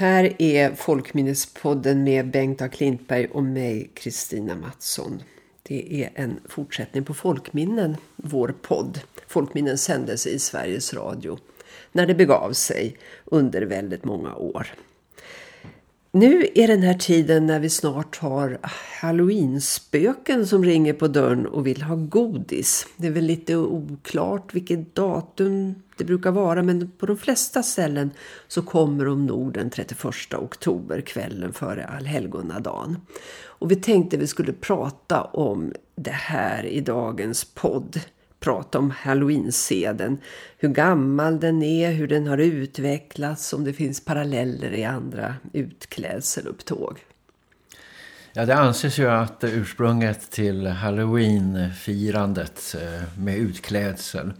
Här är Folkminnespodden med Bengt A. Klintberg och mig, Kristina Mattsson. Det är en fortsättning på Folkminnen, vår podd. Folkminnen sändes i Sveriges Radio när det begav sig under väldigt många år. Nu är den här tiden när vi snart har Halloween-spöken som ringer på dörren och vill ha godis. Det är väl lite oklart vilket datum det brukar vara men på de flesta ställen så kommer de nog den 31 oktober kvällen före allhelgonadagen. Och vi tänkte vi skulle prata om det här i dagens podd prata om Halloween-seden. Hur gammal den är, hur den har utvecklats, om det finns paralleller i andra utklädselupptåg. Ja, det anses ju att ursprunget till Halloween-firandet eh, med utklädsel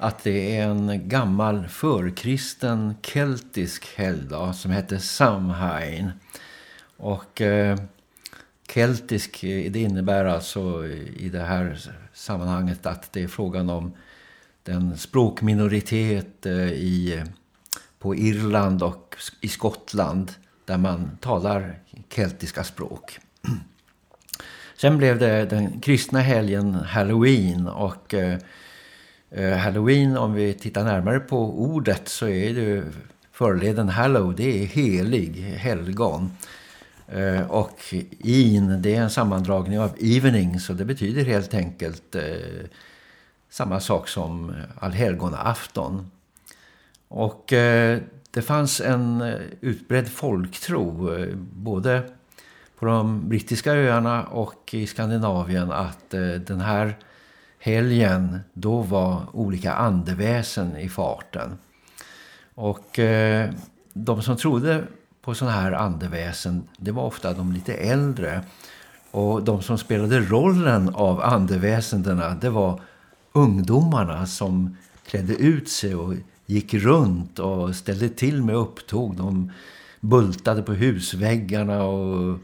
att det är en gammal förkristen keltisk helgdag som heter Samhain. Och eh, keltisk eh, det innebär alltså i det här sammanhanget att det är frågan om den språkminoritet eh, i, på Irland och i Skottland där man talar keltiska språk. Sen blev det den kristna helgen Halloween och eh, eh, Halloween om vi tittar närmare på ordet så är det förleden Hallow, det är helig, helgon. Eh, och in, det är en sammandragning av evening så det betyder helt enkelt eh, samma sak som allhelgona-afton. Och eh, det fanns en eh, utbredd folktro eh, både på de brittiska öarna och i Skandinavien att eh, den här helgen då var olika andeväsen i farten. Och eh, de som trodde på sådana här andeväsen, det var ofta de lite äldre. Och de som spelade rollen av andeväsendena, det var ungdomarna som klädde ut sig och gick runt och ställde till med upptåg. De bultade på husväggarna och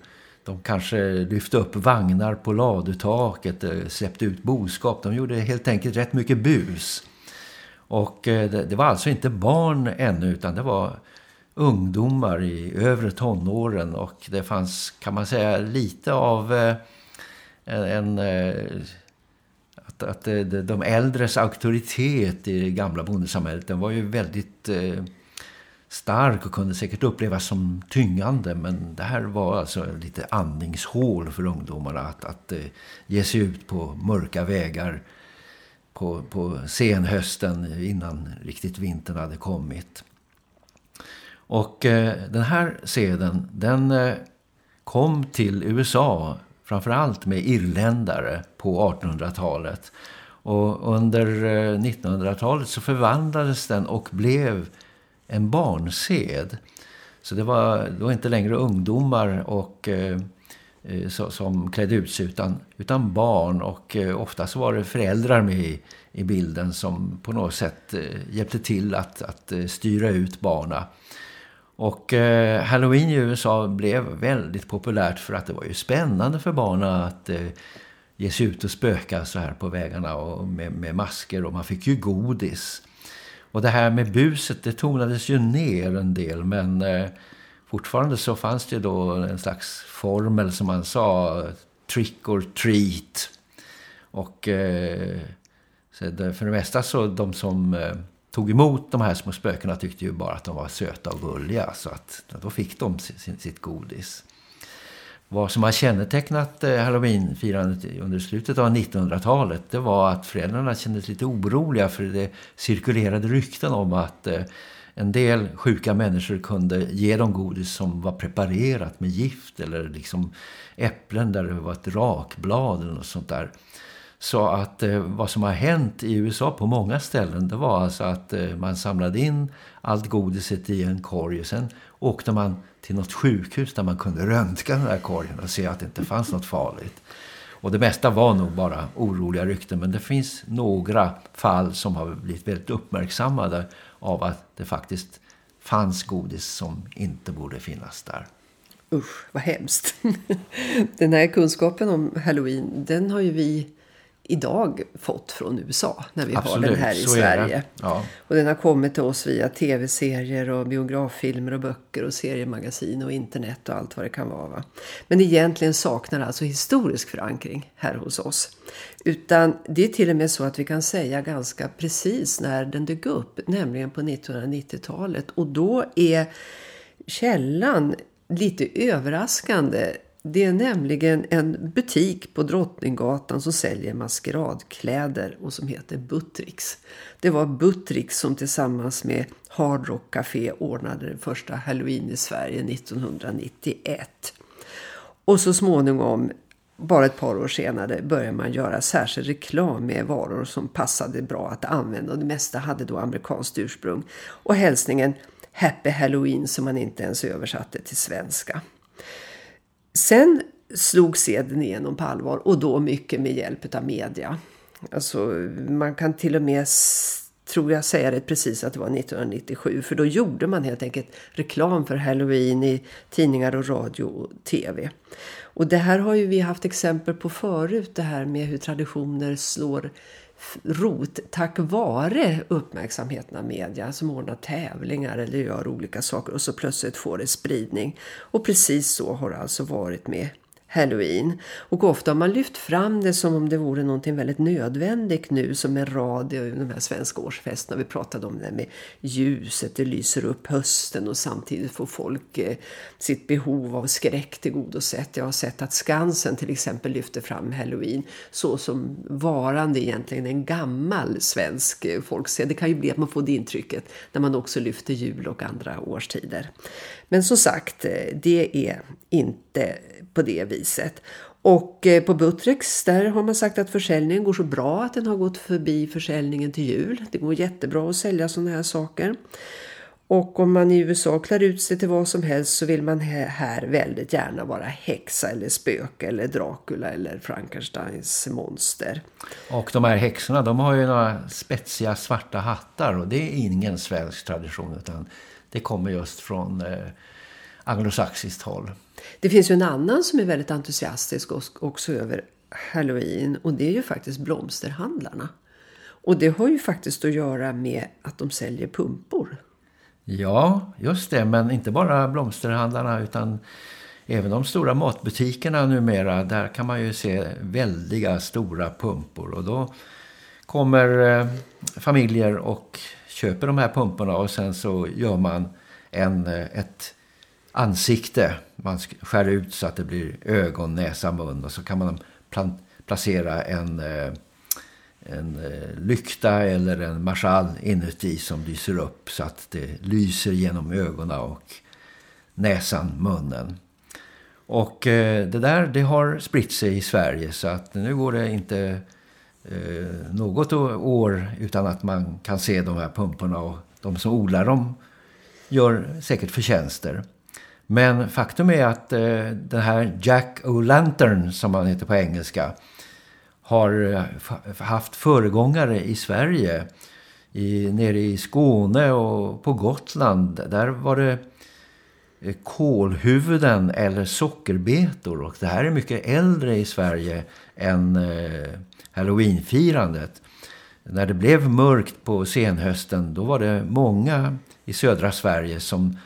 de kanske lyfte upp vagnar på ladutaket, eh, släppte ut boskap. De gjorde helt enkelt rätt mycket bus. Och eh, det var alltså inte barn ännu utan det var ungdomar i övre tonåren och det fanns kan man säga lite av eh, en, en att, att de äldres auktoritet i det gamla bondesamhället den var ju väldigt eh, stark och kunde säkert upplevas som tyngande men det här var alltså lite andningshål för ungdomarna att, att ge sig ut på mörka vägar på, på senhösten innan riktigt vintern hade kommit. Och eh, den här seden den eh, kom till USA framförallt med irländare på 1800-talet. Och under eh, 1900-talet så förvandlades den och blev en barnsed. Så det var då inte längre ungdomar och, eh, eh som klädde ut sig utan, utan barn. Och eh, ofta var det föräldrar med i, i bilden som på något sätt eh, hjälpte till att, att eh, styra ut barna. Och eh, Halloween i USA blev väldigt populärt för att det var ju spännande för barnen att eh, ge sig ut och spöka så här på vägarna och med, med, masker och man fick ju godis. Och det här med buset det tonades ju ner en del men eh, fortfarande så fanns det då en slags formel som man sa trick or treat. Och eh, så det, för det mesta så de som eh, tog emot de här små spökena tyckte ju bara att de var söta och gulliga. Så att då fick de sin, sitt godis. Vad som har kännetecknat eh, halloweenfirandet under slutet av 1900-talet det var att föräldrarna kändes lite oroliga för det cirkulerade rykten om att eh, en del sjuka människor kunde ge dem godis som var preparerat med gift eller liksom äpplen där det var ett rakblad eller något sånt där. Så att eh, vad som har hänt i USA på många ställen det var alltså att eh, man samlade in allt godiset i en korg och sen åkte man till något sjukhus där man kunde röntga den här korgen och se att det inte fanns något farligt. Och det mesta var nog bara oroliga rykten men det finns några fall som har blivit väldigt uppmärksammade av att det faktiskt fanns godis som inte borde finnas där. Usch, vad hemskt. Den här kunskapen om Halloween, den har ju vi idag fått från USA när vi Absolut, har den här i Sverige. Ja. Och den har kommit till oss via tv-serier och biograffilmer och böcker och seriemagasin och internet och allt vad det kan vara. Va? Men egentligen saknar alltså historisk förankring här hos oss. Utan det är till och med så att vi kan säga ganska precis när den dök upp, nämligen på 1990-talet. Och då är källan lite överraskande. Det är nämligen en butik på Drottninggatan som säljer maskeradkläder och som heter Buttricks. Det var Buttricks som tillsammans med Hard Rock Café ordnade den första Halloween i Sverige 1991. Och så småningom, bara ett par år senare, började man göra särskild reklam med varor som passade bra att använda. Och det mesta hade då amerikanskt ursprung. Och hälsningen Happy Halloween som man inte ens översatte till svenska. Sen slog seden igenom på allvar och då mycket med hjälp av media. Alltså man kan till och med tror jag säga det precis att det var 1997 för då gjorde man helt enkelt reklam för Halloween i tidningar och radio och tv. Och det här har ju vi haft exempel på förut det här med hur traditioner slår rot tack vare uppmärksamheten av media som ordnar tävlingar eller gör olika saker och så plötsligt får det spridning. Och precis så har det alltså varit med Halloween. Och ofta har man lyft fram det som om det vore någonting väldigt nödvändigt nu som en rad i de här svenska årsfesterna. Vi pratade om det med ljuset, det lyser upp hösten och samtidigt får folk eh, sitt behov av skräck tillgodosett. Jag har sett att Skansen till exempel lyfter fram Halloween så som varande egentligen en gammal svensk eh, folksed. Det kan ju bli att man får det intrycket när man också lyfter jul och andra årstider. Men som sagt, eh, det är inte på det viset. Och eh, på Butrex där har man sagt att försäljningen går så bra att den har gått förbi försäljningen till jul. Det går jättebra att sälja sådana här saker. Och om man i USA klär ut sig till vad som helst så vill man här väldigt gärna vara häxa eller spöke eller Dracula eller Frankensteins monster. Och de här häxorna de har ju några spetsiga svarta hattar och det är ingen svensk tradition utan det kommer just från eh, anglosaxiskt håll. Det finns ju en annan som är väldigt entusiastisk också över Halloween och det är ju faktiskt blomsterhandlarna. Och det har ju faktiskt att göra med att de säljer pumpor. Ja, just det. Men inte bara blomsterhandlarna utan även de stora matbutikerna numera. Där kan man ju se väldiga stora pumpor. Och då kommer eh, familjer och köper de här pumporna och sen så gör man en, eh, ett ansikte. Man skär ut så att det blir ögon, näsa, mun och så kan man placera en, eh, en eh, lykta eller en marschall inuti som lyser upp så att det lyser genom ögonen och näsan, munnen. Och eh, det där det har spritt sig i Sverige så att nu går det inte något år utan att man kan se de här pumporna och de som odlar dem gör säkert förtjänster. Men faktum är att eh, den här Jack O'Lantern som han heter på engelska har eh, haft föregångare i Sverige. I, nere i Skåne och på Gotland. Där var det eh, kolhuvuden eller sockerbetor. Och det här är mycket äldre i Sverige än eh, Halloweenfirandet. När det blev mörkt på senhösten då var det många i södra Sverige som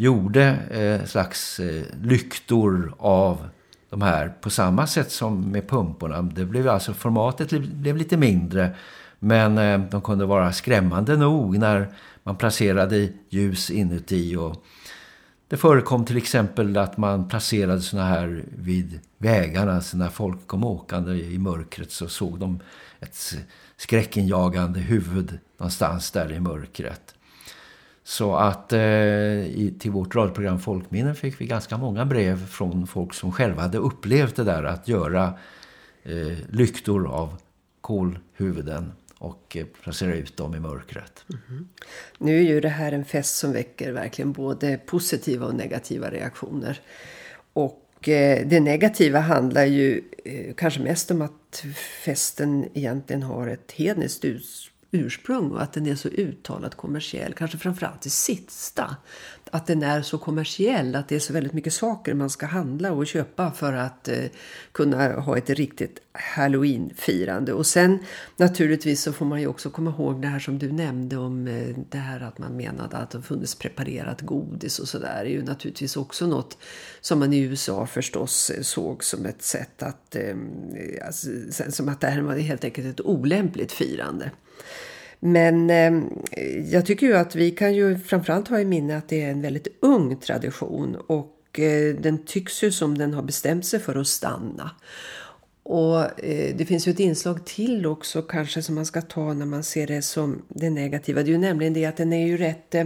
gjorde eh, slags eh, lyktor av de här på samma sätt som med pumporna. Det blev alltså formatet blev lite mindre men eh, de kunde vara skrämmande nog när man placerade ljus inuti och det förekom till exempel att man placerade såna här vid vägarna så när folk kom åkande i mörkret så såg de ett skräckinjagande huvud någonstans där i mörkret. Så att eh, i, till vårt radioprogram Folkminnen fick vi ganska många brev från folk som själva hade upplevt det där att göra eh, lyktor av kolhuvuden och eh, placera ut dem i mörkret. Mm -hmm. Nu är ju det här en fest som väcker verkligen både positiva och negativa reaktioner. Och eh, det negativa handlar ju eh, kanske mest om att festen egentligen har ett hedniskt ursprung och att den är så uttalat kommersiell. Kanske framförallt det sista. Att den är så kommersiell, att det är så väldigt mycket saker man ska handla och köpa för att eh, kunna ha ett riktigt Halloween-firande. Och sen naturligtvis så får man ju också komma ihåg det här som du nämnde om eh, det här att man menade att det funnits preparerat godis och sådär. Det är ju naturligtvis också något som man i USA förstås eh, såg som ett sätt att, eh, alltså, som att det här var helt enkelt ett olämpligt firande. Men eh, jag tycker ju att vi kan ju framförallt ha i minne att det är en väldigt ung tradition och eh, den tycks ju som den har bestämt sig för att stanna. Och eh, det finns ju ett inslag till också kanske som man ska ta när man ser det som det negativa. Det är ju nämligen det att den är ju rätt... Eh,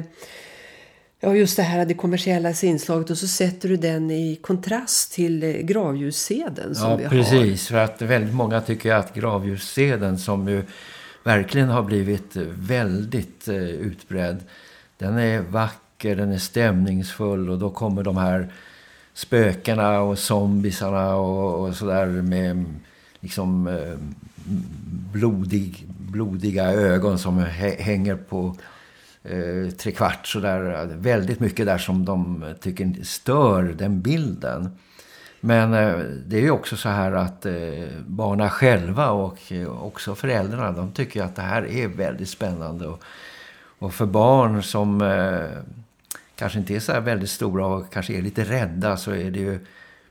ja, just det här det kommersiella inslaget och så sätter du den i kontrast till gravljusseden som ja, vi har. precis. För att väldigt många tycker att gravljusseden som ju verkligen har blivit väldigt eh, utbredd. Den är vacker, den är stämningsfull och då kommer de här spökena och zombisarna och, och sådär med mm, liksom eh, blodig, blodiga ögon som hänger på eh, tre kvart sådär. Väldigt mycket där som de tycker stör den bilden. Men eh, det är ju också så här att barna barnen själva och eh, också föräldrarna de tycker att det här är väldigt spännande. Och, och för barn som kanske inte är så här väldigt stora och kanske är lite rädda så är det ju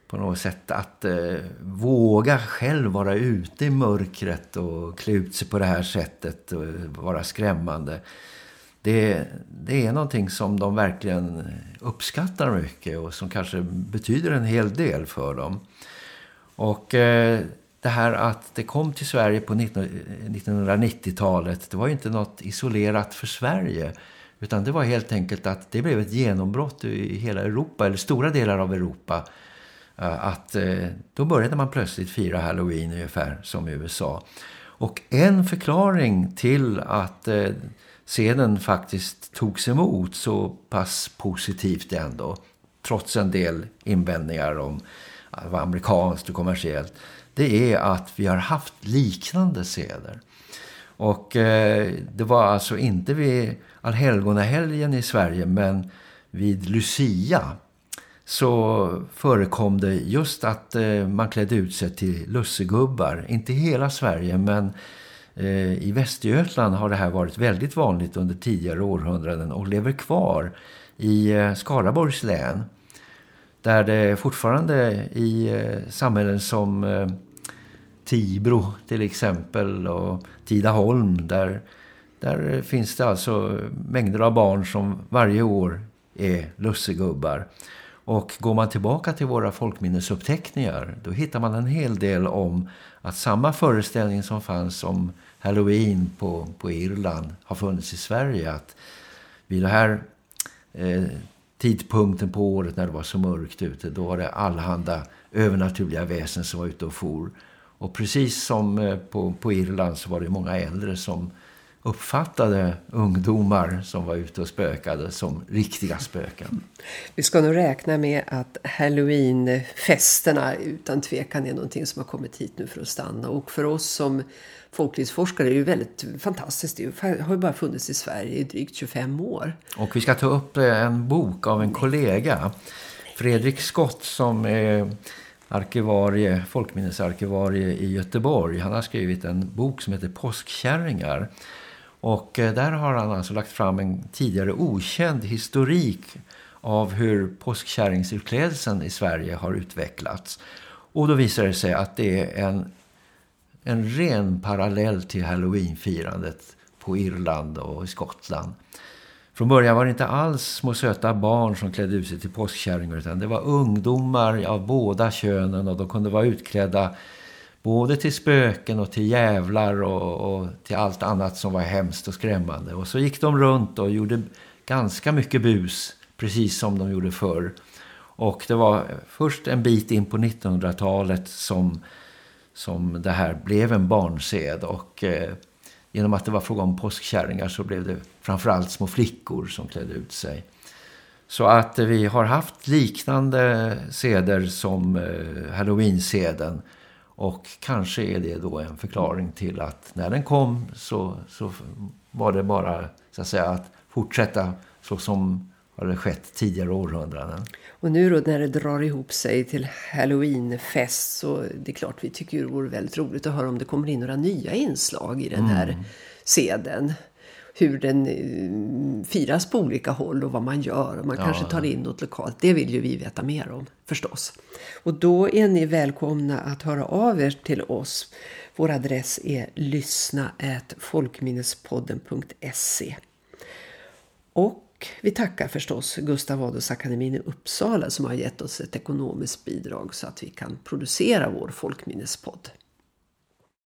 på något sätt att eh, våga själv vara ute i mörkret och klä ut sig på det här sättet och vara skrämmande det, det är någonting som de verkligen uppskattar mycket och som kanske betyder en hel del för dem. Och eh, det här att det kom till Sverige på 1990-talet, det var ju inte något isolerat för Sverige. Utan det var helt enkelt att det blev ett genombrott i hela Europa, eller stora delar av Europa. Eh, att eh, då började man plötsligt fira Halloween ungefär som i USA. Och en förklaring till att eh, scenen faktiskt togs emot så pass positivt ändå. Trots en del invändningar om att det var amerikanskt och kommersiellt. Det är att vi har haft liknande seder. Och eh, det var alltså inte vid allhelgonahelgen i Sverige men vid Lucia så förekom det just att eh, man klädde ut sig till lussegubbar. Inte hela Sverige men Eh, I Västergötland har det här varit väldigt vanligt under tidigare århundraden och lever kvar i eh, Skaraborgs län. Där det fortfarande i eh, samhällen som Tibro till exempel och Tidaholm där, där finns det alltså mängder av barn som varje år är lussegubbar. Och går man tillbaka till våra folkminnesuppteckningar då hittar man en hel del om att samma föreställning som fanns om Halloween på, på Irland har funnits i Sverige. Att vid den här eh, tidpunkten på året när det var så mörkt ute då var det allhanda övernaturliga väsen som var ute och for. Och precis som eh, på, på Irland så var det många äldre som uppfattade ungdomar som var ute och spökade som riktiga spöken. Vi ska nog räkna med att Halloween-festerna utan tvekan är någonting som har kommit hit nu för att stanna. Och för oss som folklivsforskare är det ju väldigt fantastiskt. Det har ju bara funnits i Sverige i drygt 25 år. Och vi ska ta upp eh, en bok av en kollega, Fredrik Skott som är arkivarie, folkminnesarkivarie i Göteborg. Han har skrivit en bok som heter Påskkärringar. Och eh, där har han alltså lagt fram en tidigare okänd historik av hur påskkärringsutklädelsen i Sverige har utvecklats. Och då visar det sig att det är en, en ren parallell till Halloweenfirandet på Irland och i Skottland. Från början var det inte alls små söta barn som klädde ut sig till påskkärringar utan det var ungdomar av båda könen och de kunde vara utklädda Både till spöken och till jävlar och, och, till allt annat som var hemskt och skrämmande. Och så gick de runt och gjorde ganska mycket bus, precis som de gjorde förr. Och det var först en bit in på 1900-talet som, som det här blev en barnsed. Och eh, genom att det var fråga om påskkärringar så blev det framförallt små flickor som klädde ut sig. Så att vi har haft liknande seder som eh, Halloween-seden- och kanske är det då en förklaring till att när den kom så, så var det bara så att säga att fortsätta så som har det skett tidigare århundraden. Och nu då när det drar ihop sig till Halloweenfest så det är klart vi tycker det vore väldigt roligt att höra om det kommer in några nya inslag i den här mm. seden. Hur den eh, firas på olika håll och vad man gör och man ja. kanske tar in något lokalt. Det vill ju vi veta mer om förstås. Och då är ni välkomna att höra av er till oss. Vår adress är lyssna folkminnespodden.se. Och vi tackar förstås Gustav Adolfsakademin i Uppsala som har gett oss ett ekonomiskt bidrag så att vi kan producera vår folkminnespodd.